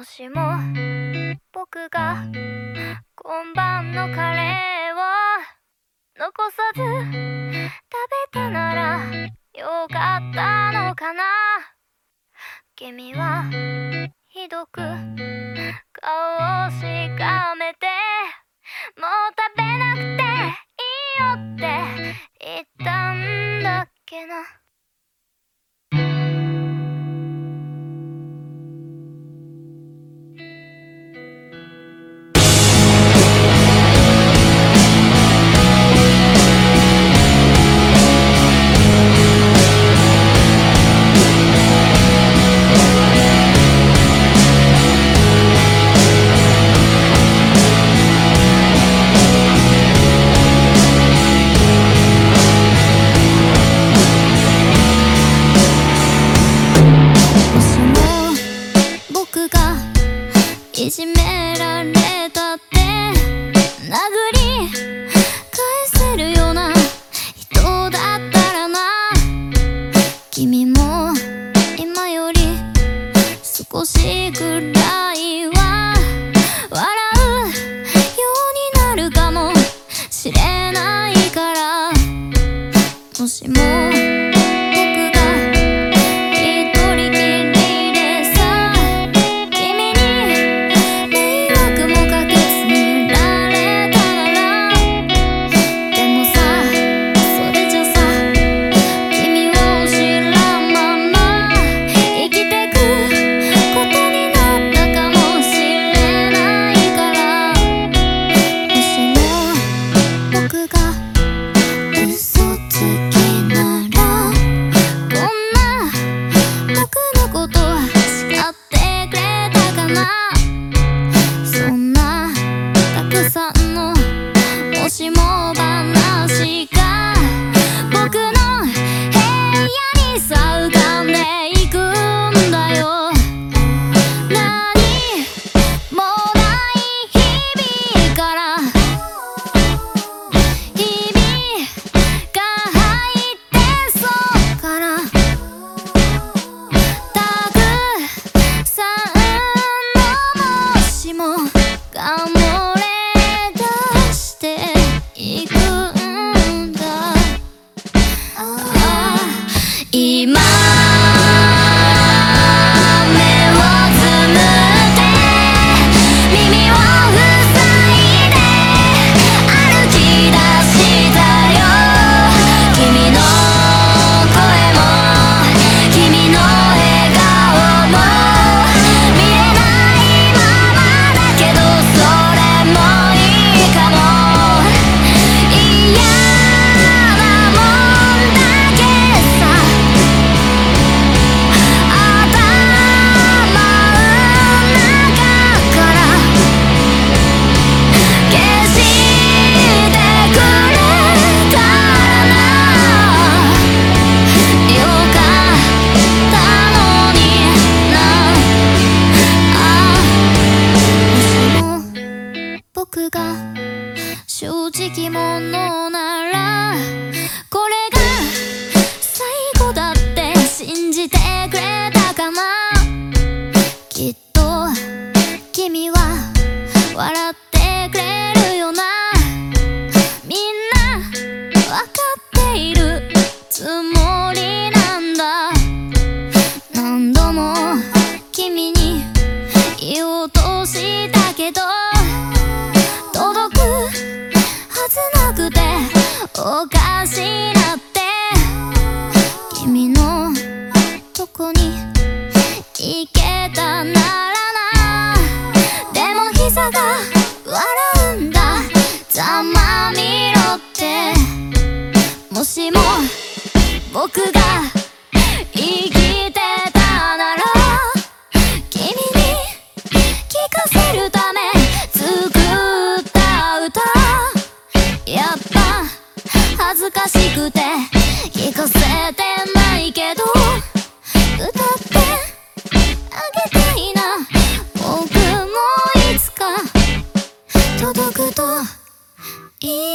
もしも僕が今晩のカレーを残さず食べたならよかったのかな。君はひどく顔をしかめてもう食べなくていいよって言ったん今正直者ならこれが最後だって信じてくれたかな。きっと君は笑ってくれるよな。みんなわかっているつもりなんだ。何度も君に言おうとしたけど。ならな。いでも膝が笑うんだ。ざまみろって。もしも僕が生き E